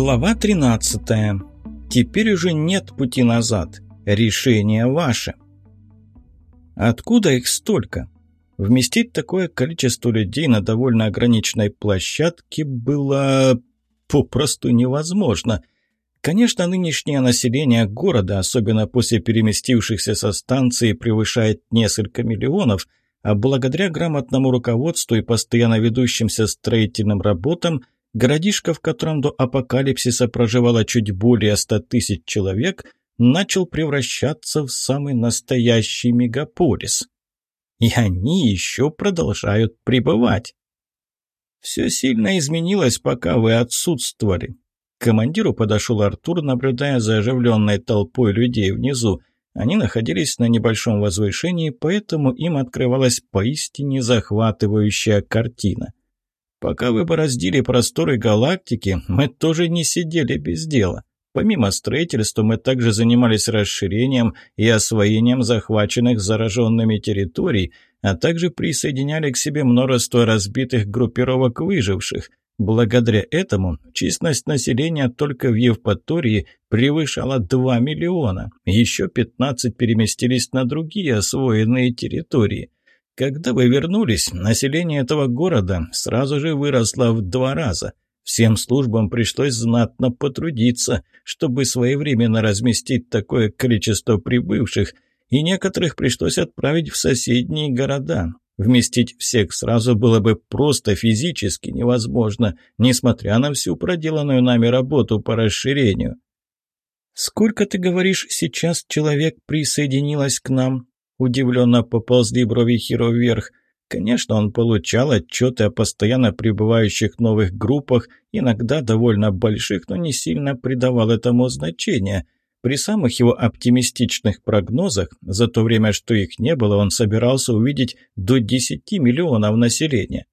Глава 13. Теперь уже нет пути назад. Решение ваше. Откуда их столько? Вместить такое количество людей на довольно ограниченной площадке было попросту невозможно. Конечно, нынешнее население города, особенно после переместившихся со станции, превышает несколько миллионов, а благодаря грамотному руководству и постоянно ведущимся строительным работам – городишко, в котором до апокалипсиса проживало чуть более ста тысяч человек, начал превращаться в самый настоящий мегаполис. И они еще продолжают пребывать. Все сильно изменилось, пока вы отсутствовали. К командиру подошел Артур, наблюдая за оживленной толпой людей внизу. Они находились на небольшом возвышении, поэтому им открывалась поистине захватывающая картина. Пока вы бороздили просторы галактики, мы тоже не сидели без дела. Помимо строительства, мы также занимались расширением и освоением захваченных зараженными территорий, а также присоединяли к себе множество разбитых группировок выживших. Благодаря этому численность населения только в Евпатории превышала 2 миллиона. Еще 15 переместились на другие освоенные территории. Когда вы вернулись, население этого города сразу же выросло в два раза. Всем службам пришлось знатно потрудиться, чтобы своевременно разместить такое количество прибывших, и некоторых пришлось отправить в соседние города. Вместить всех сразу было бы просто физически невозможно, несмотря на всю проделанную нами работу по расширению. «Сколько, ты говоришь, сейчас человек присоединилось к нам?» Удивленно поползли брови Хиро вверх. Конечно, он получал отчеты о постоянно пребывающих новых группах, иногда довольно больших, но не сильно придавал этому значения. При самых его оптимистичных прогнозах, за то время, что их не было, он собирался увидеть до 10 миллионов населения.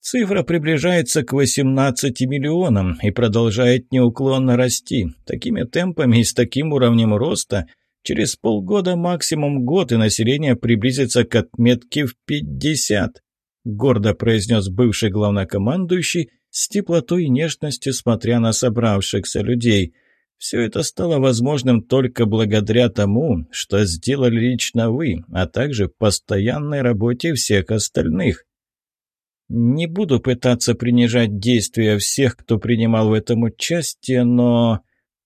Цифра приближается к 18 миллионам и продолжает неуклонно расти. Такими темпами и с таким уровнем роста – Через полгода, максимум год, и население приблизится к отметке в 50, гордо произнес бывший главнокомандующий с теплотой и нежностью смотря на собравшихся людей. Все это стало возможным только благодаря тому, что сделали лично вы, а также постоянной работе всех остальных. Не буду пытаться принижать действия всех, кто принимал в этом участие, но...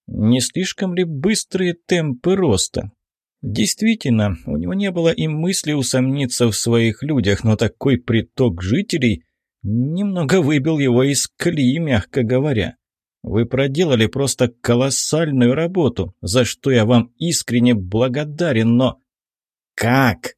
Не слишком ли быстрые темпы роста? Действительно, у него не было и мысли усомниться в своих людях, но такой приток жителей немного выбил его из колеи, мягко говоря. Вы проделали просто колоссальную работу, за что я вам искренне благодарен, но... Как?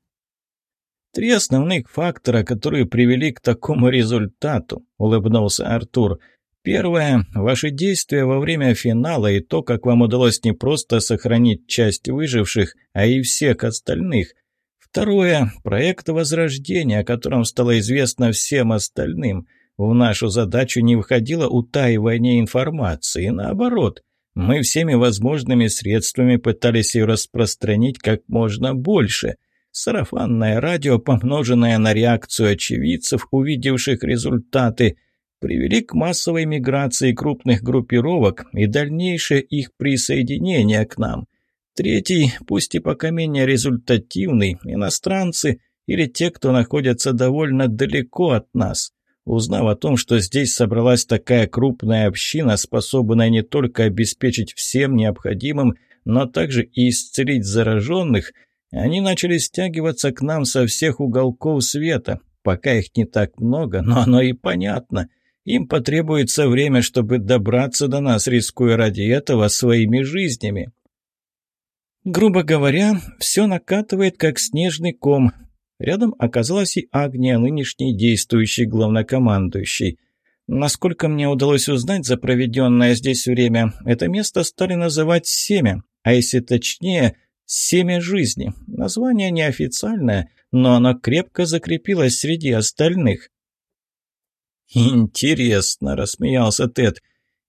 Три основных фактора, которые привели к такому результату, улыбнулся Артур – Первое – ваши действия во время финала и то, как вам удалось не просто сохранить часть выживших, а и всех остальных. Второе – проект Возрождения, о котором стало известно всем остальным. В нашу задачу не входило утаивание информации, наоборот. Мы всеми возможными средствами пытались ее распространить как можно больше. Сарафанное радио, помноженное на реакцию очевидцев, увидевших результаты – привели к массовой миграции крупных группировок и дальнейшее их присоединение к нам. Третий, пусть и пока менее результативный, иностранцы или те, кто находятся довольно далеко от нас. Узнав о том, что здесь собралась такая крупная община, способная не только обеспечить всем необходимым, но также и исцелить зараженных, они начали стягиваться к нам со всех уголков света. Пока их не так много, но оно и понятно. Им потребуется время, чтобы добраться до нас, рискуя ради этого своими жизнями. Грубо говоря, все накатывает, как снежный ком. Рядом оказалась и Агния, нынешний действующий главнокомандующий. Насколько мне удалось узнать за проведенное здесь время, это место стали называть «семя», а если точнее, «семя жизни». Название неофициальное, но оно крепко закрепилось среди остальных. «Интересно», — рассмеялся Тед.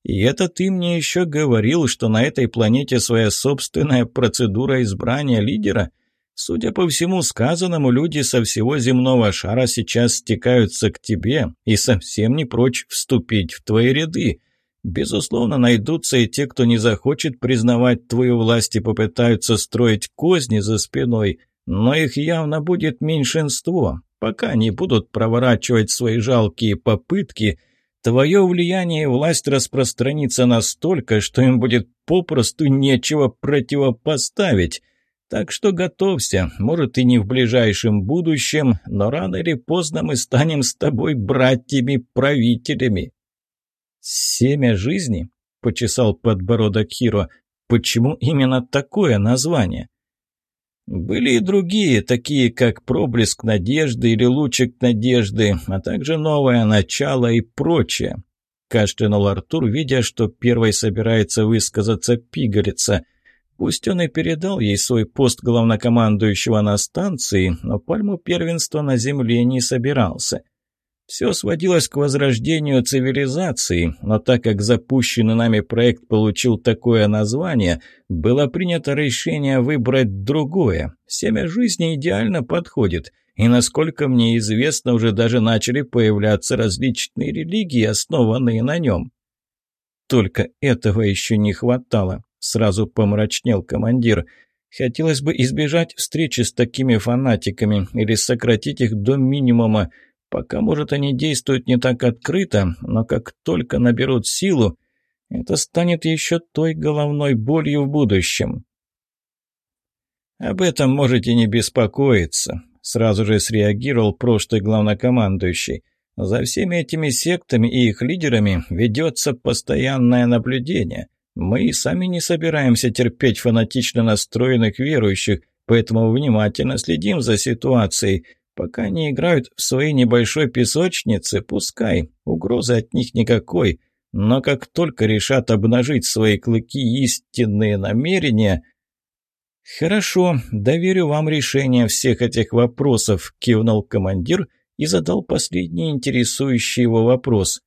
«И это ты мне еще говорил, что на этой планете своя собственная процедура избрания лидера? Судя по всему сказанному, люди со всего земного шара сейчас стекаются к тебе и совсем не прочь вступить в твои ряды. Безусловно, найдутся и те, кто не захочет признавать твою власть и попытаются строить козни за спиной, но их явно будет меньшинство. Пока не будут проворачивать свои жалкие попытки, твое влияние и власть распространится настолько, что им будет попросту нечего противопоставить. Так что готовься, может и не в ближайшем будущем, но рано или поздно мы станем с тобой братьями-правителями. «Семя жизни?» – почесал подбородок Хиро. «Почему именно такое название?» Были и другие, такие как «Проблеск надежды» или «Лучик надежды», а также «Новое начало» и прочее. Кашлянул Артур, видя, что первой собирается высказаться пигалица. Пусть он и передал ей свой пост главнокомандующего на станции, но пальму первенства на земле не собирался – все сводилось к возрождению цивилизации, но так как запущенный нами проект получил такое название, было принято решение выбрать другое. Семя жизни идеально подходит, и, насколько мне известно, уже даже начали появляться различные религии, основанные на нем. Только этого еще не хватало, сразу помрачнел командир. Хотелось бы избежать встречи с такими фанатиками или сократить их до минимума, Пока, может, они действуют не так открыто, но как только наберут силу, это станет еще той головной болью в будущем. «Об этом можете не беспокоиться», — сразу же среагировал прошлый главнокомандующий. «За всеми этими сектами и их лидерами ведется постоянное наблюдение. Мы и сами не собираемся терпеть фанатично настроенных верующих, поэтому внимательно следим за ситуацией. Пока не играют в своей небольшой песочнице, пускай, угрозы от них никакой. Но как только решат обнажить свои клыки истинные намерения... «Хорошо, доверю вам решение всех этих вопросов», – кивнул командир и задал последний интересующий его вопрос.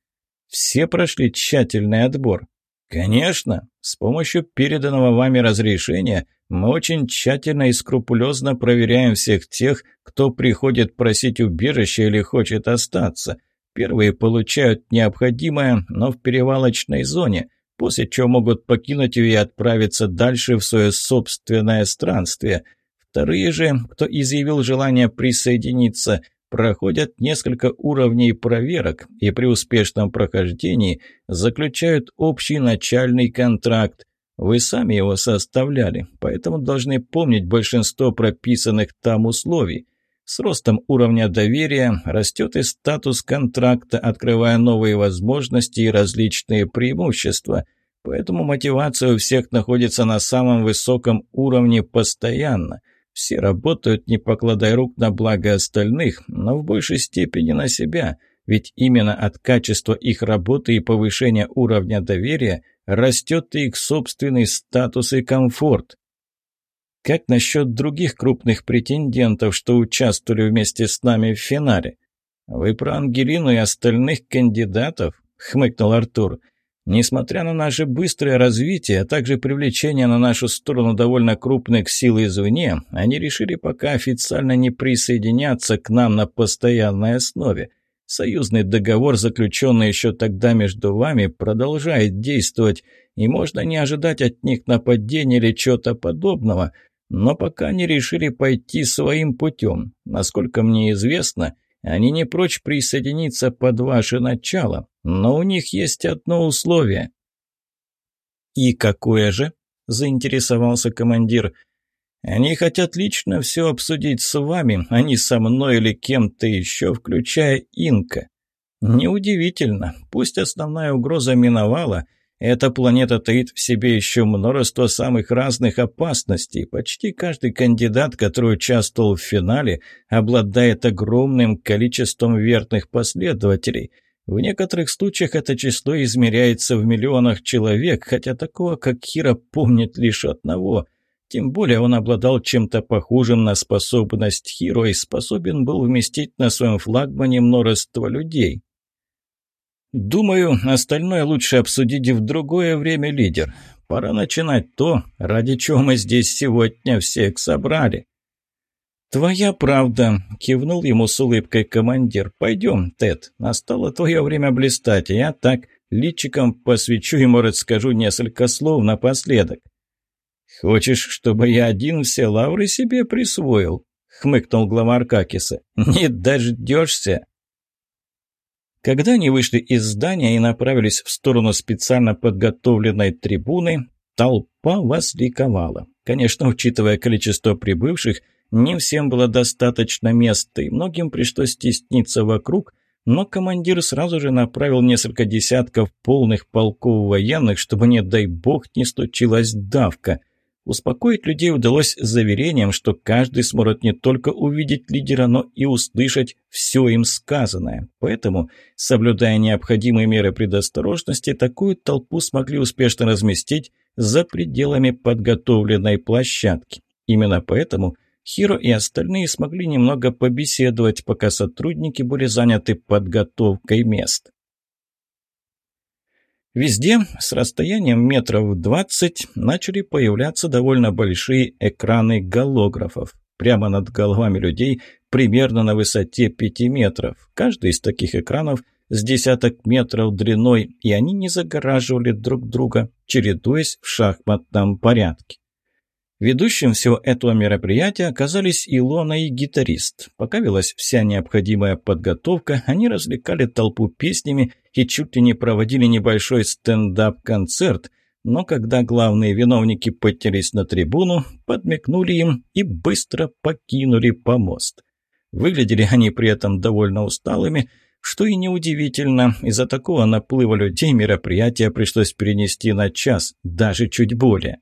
«Все прошли тщательный отбор?» «Конечно. С помощью переданного вами разрешения мы очень тщательно и скрупулезно проверяем всех тех, кто приходит просить убежища или хочет остаться. Первые получают необходимое, но в перевалочной зоне, после чего могут покинуть ее и отправиться дальше в свое собственное странствие. Вторые же, кто изъявил желание присоединиться, проходят несколько уровней проверок и при успешном прохождении заключают общий начальный контракт. Вы сами его составляли, поэтому должны помнить большинство прописанных там условий. С ростом уровня доверия растет и статус контракта, открывая новые возможности и различные преимущества. Поэтому мотивация у всех находится на самом высоком уровне постоянно – все работают, не покладая рук на благо остальных, но в большей степени на себя, ведь именно от качества их работы и повышения уровня доверия растет их собственный статус и комфорт. Как насчет других крупных претендентов, что участвовали вместе с нами в финале? Вы про Ангелину и остальных кандидатов? Хмыкнул Артур. Несмотря на наше быстрое развитие, а также привлечение на нашу сторону довольно крупных сил извне, они решили пока официально не присоединяться к нам на постоянной основе. Союзный договор, заключенный еще тогда между вами, продолжает действовать, и можно не ожидать от них нападения или чего-то подобного, но пока не решили пойти своим путем. Насколько мне известно, они не прочь присоединиться под ваше начало, но у них есть одно условие». «И какое же?» – заинтересовался командир. «Они хотят лично все обсудить с вами, а не со мной или кем-то еще, включая Инка. Неудивительно, пусть основная угроза миновала – эта планета таит в себе еще множество самых разных опасностей. Почти каждый кандидат, который участвовал в финале, обладает огромным количеством верных последователей. В некоторых случаях это число измеряется в миллионах человек, хотя такого, как Хира, помнит лишь одного. Тем более он обладал чем-то похожим на способность Хиро и способен был вместить на своем флагмане множество людей. Думаю, остальное лучше обсудить в другое время, лидер. Пора начинать то, ради чего мы здесь сегодня всех собрали. «Твоя правда», — кивнул ему с улыбкой командир. «Пойдем, Тед, настало твое время блистать, я так личиком посвечу и, может, скажу несколько слов напоследок». «Хочешь, чтобы я один все лавры себе присвоил?» — хмыкнул глава Аркакиса. «Не дождешься!» Когда они вышли из здания и направились в сторону специально подготовленной трибуны, толпа возликовала. Конечно, учитывая количество прибывших, не всем было достаточно места, и многим пришлось стесниться вокруг, но командир сразу же направил несколько десятков полных полков военных, чтобы, не дай бог, не случилась давка – Успокоить людей удалось заверением, что каждый сможет не только увидеть лидера, но и услышать все им сказанное. Поэтому, соблюдая необходимые меры предосторожности, такую толпу смогли успешно разместить за пределами подготовленной площадки. Именно поэтому Хиро и остальные смогли немного побеседовать, пока сотрудники были заняты подготовкой мест. Везде с расстоянием метров 20 начали появляться довольно большие экраны голографов. Прямо над головами людей, примерно на высоте 5 метров. Каждый из таких экранов с десяток метров длиной, и они не загораживали друг друга, чередуясь в шахматном порядке. Ведущим всего этого мероприятия оказались Илона и гитарист. Пока велась вся необходимая подготовка, они развлекали толпу песнями и чуть ли не проводили небольшой стендап-концерт, но когда главные виновники поднялись на трибуну, подмекнули им и быстро покинули помост. Выглядели они при этом довольно усталыми, что и неудивительно, из-за такого наплыва людей мероприятие пришлось перенести на час, даже чуть более.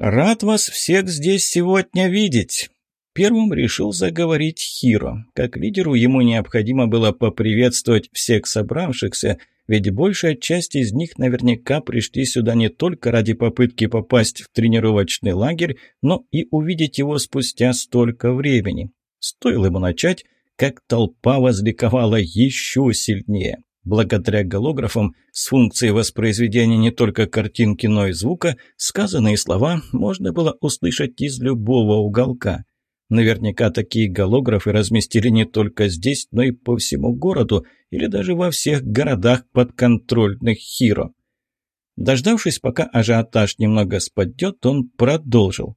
«Рад вас всех здесь сегодня видеть!» Первым решил заговорить Хиро. Как лидеру ему необходимо было поприветствовать всех собравшихся, ведь большая часть из них наверняка пришли сюда не только ради попытки попасть в тренировочный лагерь, но и увидеть его спустя столько времени. Стоило ему начать, как толпа возликовала еще сильнее. Благодаря голографам с функцией воспроизведения не только картинки, но и звука, сказанные слова можно было услышать из любого уголка. Наверняка такие голографы разместили не только здесь, но и по всему городу или даже во всех городах подконтрольных Хиро. Дождавшись, пока ажиотаж немного спадет, он продолжил.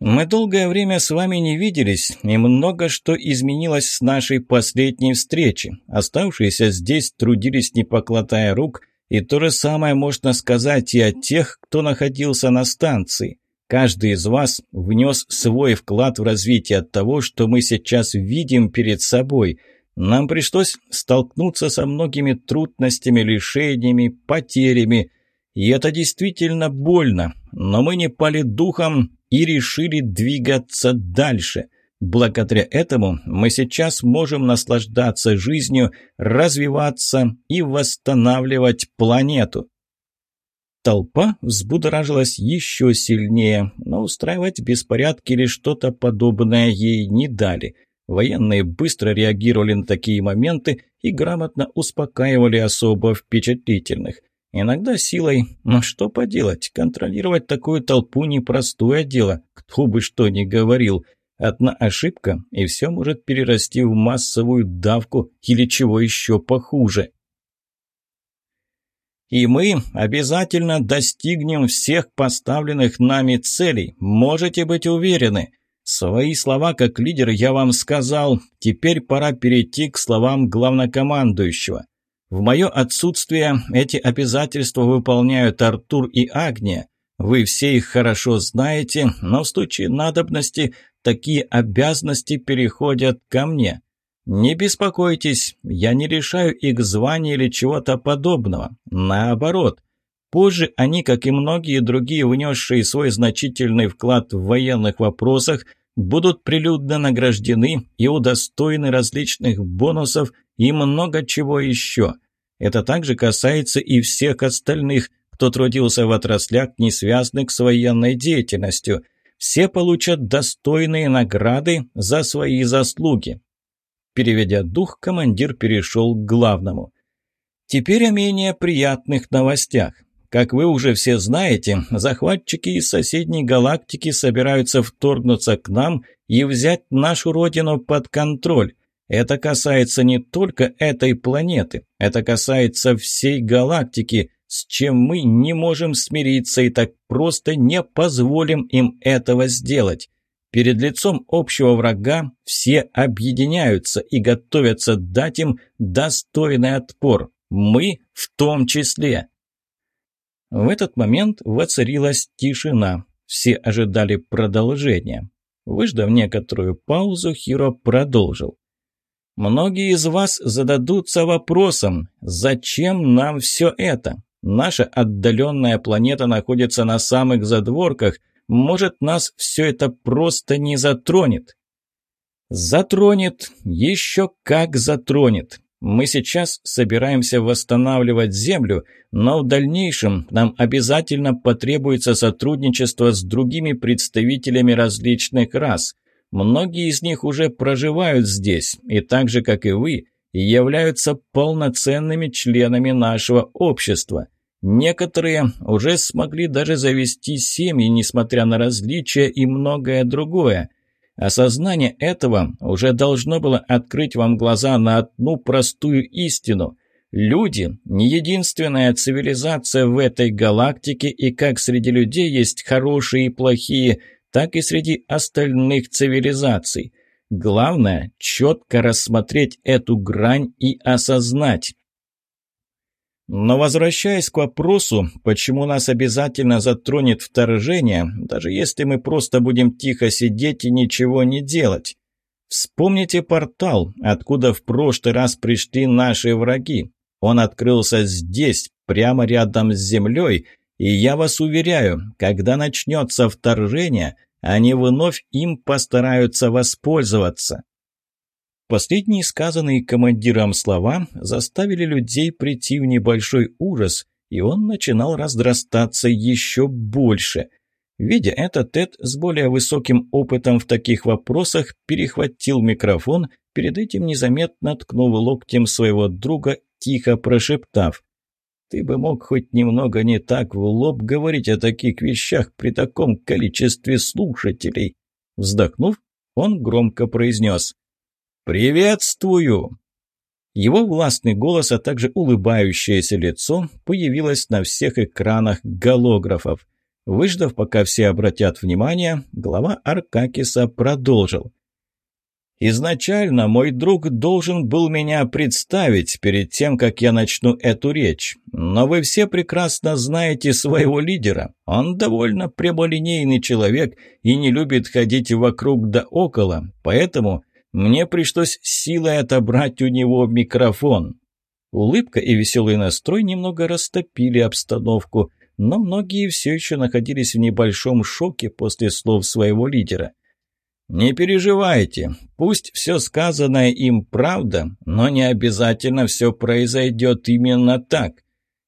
Мы долгое время с вами не виделись, и много что изменилось с нашей последней встречи. Оставшиеся здесь трудились, не покладая рук, и то же самое можно сказать и о тех, кто находился на станции. Каждый из вас внес свой вклад в развитие того, что мы сейчас видим перед собой. Нам пришлось столкнуться со многими трудностями, лишениями, потерями, и это действительно больно, но мы не пали духом и решили двигаться дальше. Благодаря этому мы сейчас можем наслаждаться жизнью, развиваться и восстанавливать планету. Толпа взбудоражилась еще сильнее, но устраивать беспорядки или что-то подобное ей не дали. Военные быстро реагировали на такие моменты и грамотно успокаивали особо впечатлительных. Иногда силой, но что поделать, контролировать такую толпу непростое дело, кто бы что ни говорил. Одна ошибка, и все может перерасти в массовую давку или чего еще похуже. И мы обязательно достигнем всех поставленных нами целей, можете быть уверены. Свои слова как лидер я вам сказал, теперь пора перейти к словам главнокомандующего. В мое отсутствие эти обязательства выполняют Артур и Агния. Вы все их хорошо знаете, но в случае надобности такие обязанности переходят ко мне. Не беспокойтесь, я не решаю их звания или чего-то подобного. Наоборот, позже они, как и многие другие, внесшие свой значительный вклад в военных вопросах, будут прилюдно награждены и удостоены различных бонусов и много чего еще. Это также касается и всех остальных, кто трудился в отраслях, не связанных с военной деятельностью. Все получат достойные награды за свои заслуги. Переведя дух, командир перешел к главному. Теперь о менее приятных новостях. Как вы уже все знаете, захватчики из соседней галактики собираются вторгнуться к нам и взять нашу родину под контроль. Это касается не только этой планеты, это касается всей галактики, с чем мы не можем смириться и так просто не позволим им этого сделать. Перед лицом общего врага все объединяются и готовятся дать им достойный отпор. Мы в том числе. В этот момент воцарилась тишина. Все ожидали продолжения. Выждав некоторую паузу, Хиро продолжил. «Многие из вас зададутся вопросом, зачем нам все это? Наша отдаленная планета находится на самых задворках, может, нас все это просто не затронет?» «Затронет, еще как затронет. Мы сейчас собираемся восстанавливать Землю, но в дальнейшем нам обязательно потребуется сотрудничество с другими представителями различных рас. Многие из них уже проживают здесь, и так же, как и вы, являются полноценными членами нашего общества. Некоторые уже смогли даже завести семьи, несмотря на различия и многое другое – Осознание этого уже должно было открыть вам глаза на одну простую истину. Люди – не единственная цивилизация в этой галактике, и как среди людей есть хорошие и плохие, так и среди остальных цивилизаций. Главное – четко рассмотреть эту грань и осознать. Но возвращаясь к вопросу, почему нас обязательно затронет вторжение, даже если мы просто будем тихо сидеть и ничего не делать. Вспомните портал, откуда в прошлый раз пришли наши враги. Он открылся здесь, прямо рядом с землей, и я вас уверяю, когда начнется вторжение, они вновь им постараются воспользоваться. Последние сказанные командиром слова заставили людей прийти в небольшой ужас, и он начинал разрастаться еще больше. Видя это, Тед с более высоким опытом в таких вопросах перехватил микрофон, перед этим незаметно ткнув локтем своего друга, тихо прошептав. «Ты бы мог хоть немного не так в лоб говорить о таких вещах при таком количестве слушателей». Вздохнув, он громко произнес. «Приветствую!» Его властный голос, а также улыбающееся лицо появилось на всех экранах голографов. Выждав, пока все обратят внимание, глава Аркакиса продолжил. «Изначально мой друг должен был меня представить перед тем, как я начну эту речь. Но вы все прекрасно знаете своего лидера. Он довольно прямолинейный человек и не любит ходить вокруг да около, поэтому мне пришлось силой отобрать у него микрофон. Улыбка и веселый настрой немного растопили обстановку, но многие все еще находились в небольшом шоке после слов своего лидера. «Не переживайте, пусть все сказанное им правда, но не обязательно все произойдет именно так.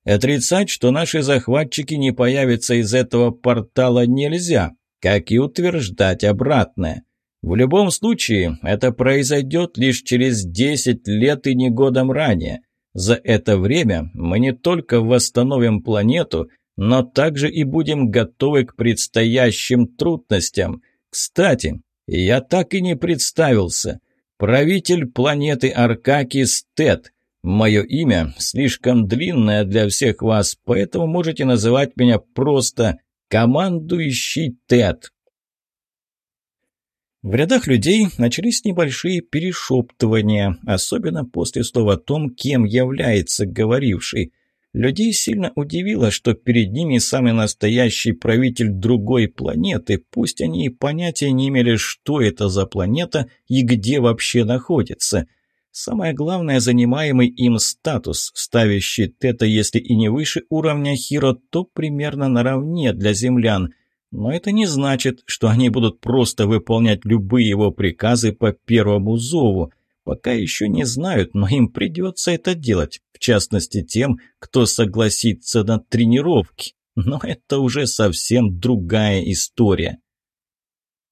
Отрицать, что наши захватчики не появятся из этого портала нельзя, как и утверждать обратное». В любом случае, это произойдет лишь через 10 лет и не годом ранее. За это время мы не только восстановим планету, но также и будем готовы к предстоящим трудностям. Кстати, я так и не представился. Правитель планеты Аркакис Тед. Мое имя слишком длинное для всех вас, поэтому можете называть меня просто «Командующий Тед». В рядах людей начались небольшие перешептывания, особенно после слова о том, кем является говоривший. Людей сильно удивило, что перед ними самый настоящий правитель другой планеты, пусть они и понятия не имели, что это за планета и где вообще находится. Самое главное – занимаемый им статус, ставящий Тета, если и не выше уровня Хиро, то примерно наравне для землян – но это не значит, что они будут просто выполнять любые его приказы по первому зову. Пока еще не знают, но им придется это делать, в частности тем, кто согласится на тренировки. Но это уже совсем другая история.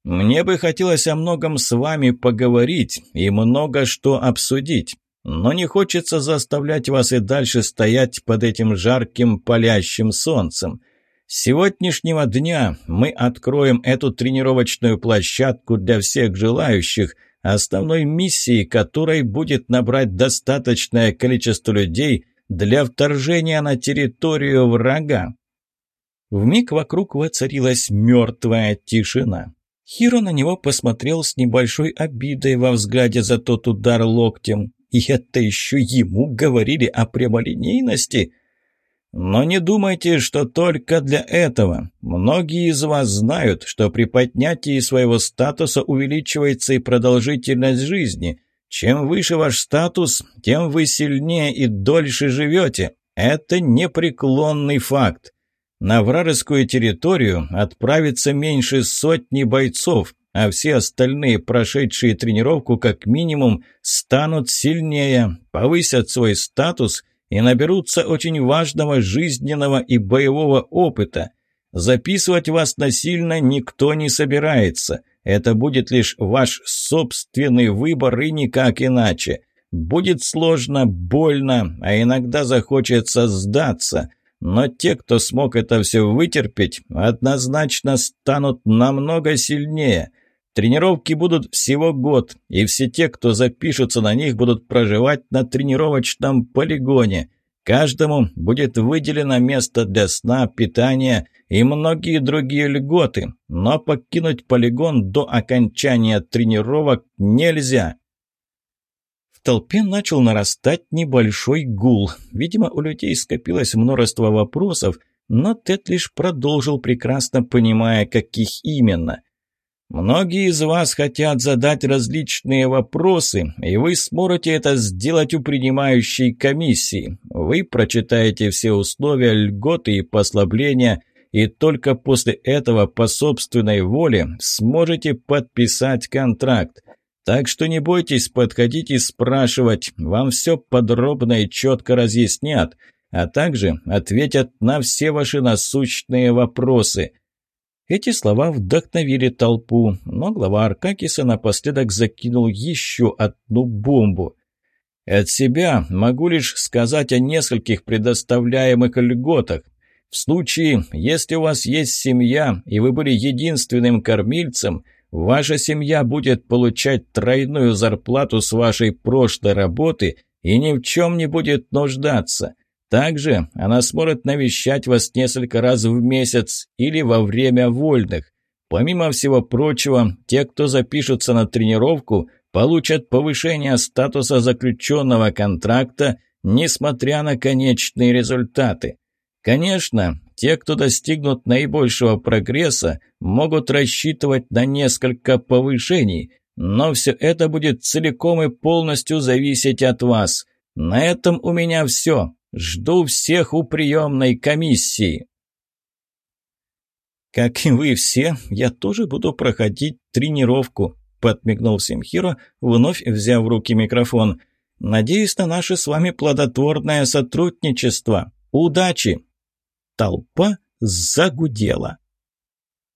Мне бы хотелось о многом с вами поговорить и много что обсудить, но не хочется заставлять вас и дальше стоять под этим жарким палящим солнцем. С сегодняшнего дня мы откроем эту тренировочную площадку для всех желающих, основной миссией которой будет набрать достаточное количество людей для вторжения на территорию врага. Вмиг вокруг воцарилась мертвая тишина. Хиро на него посмотрел с небольшой обидой во взгляде за тот удар локтем. И это еще ему говорили о прямолинейности. Но не думайте, что только для этого. Многие из вас знают, что при поднятии своего статуса увеличивается и продолжительность жизни. Чем выше ваш статус, тем вы сильнее и дольше живете. Это непреклонный факт. На вражескую территорию отправится меньше сотни бойцов, а все остальные, прошедшие тренировку, как минимум, станут сильнее, повысят свой статус и наберутся очень важного жизненного и боевого опыта. Записывать вас насильно никто не собирается. Это будет лишь ваш собственный выбор и никак иначе. Будет сложно, больно, а иногда захочется сдаться – но те, кто смог это все вытерпеть, однозначно станут намного сильнее. Тренировки будут всего год, и все те, кто запишутся на них, будут проживать на тренировочном полигоне. Каждому будет выделено место для сна, питания и многие другие льготы, но покинуть полигон до окончания тренировок нельзя. В толпе начал нарастать небольшой гул. Видимо, у людей скопилось множество вопросов, но Тед лишь продолжил, прекрасно понимая, каких именно. «Многие из вас хотят задать различные вопросы, и вы сможете это сделать у принимающей комиссии. Вы прочитаете все условия, льготы и послабления, и только после этого по собственной воле сможете подписать контракт. Так что не бойтесь подходить и спрашивать, вам все подробно и четко разъяснят, а также ответят на все ваши насущные вопросы. Эти слова вдохновили толпу, но глава Аркакиса напоследок закинул еще одну бомбу. От себя могу лишь сказать о нескольких предоставляемых льготах. В случае, если у вас есть семья, и вы были единственным кормильцем – Ваша семья будет получать тройную зарплату с вашей прошлой работы и ни в чем не будет нуждаться. Также она сможет навещать вас несколько раз в месяц или во время вольных. Помимо всего прочего, те, кто запишутся на тренировку, получат повышение статуса заключенного контракта, несмотря на конечные результаты. Конечно, те, кто достигнут наибольшего прогресса, могут рассчитывать на несколько повышений, но все это будет целиком и полностью зависеть от вас. На этом у меня все. Жду всех у приемной комиссии. «Как и вы все, я тоже буду проходить тренировку», – подмигнул Симхиро, вновь взяв в руки микрофон. «Надеюсь на наше с вами плодотворное сотрудничество. Удачи!» Толпа загудела.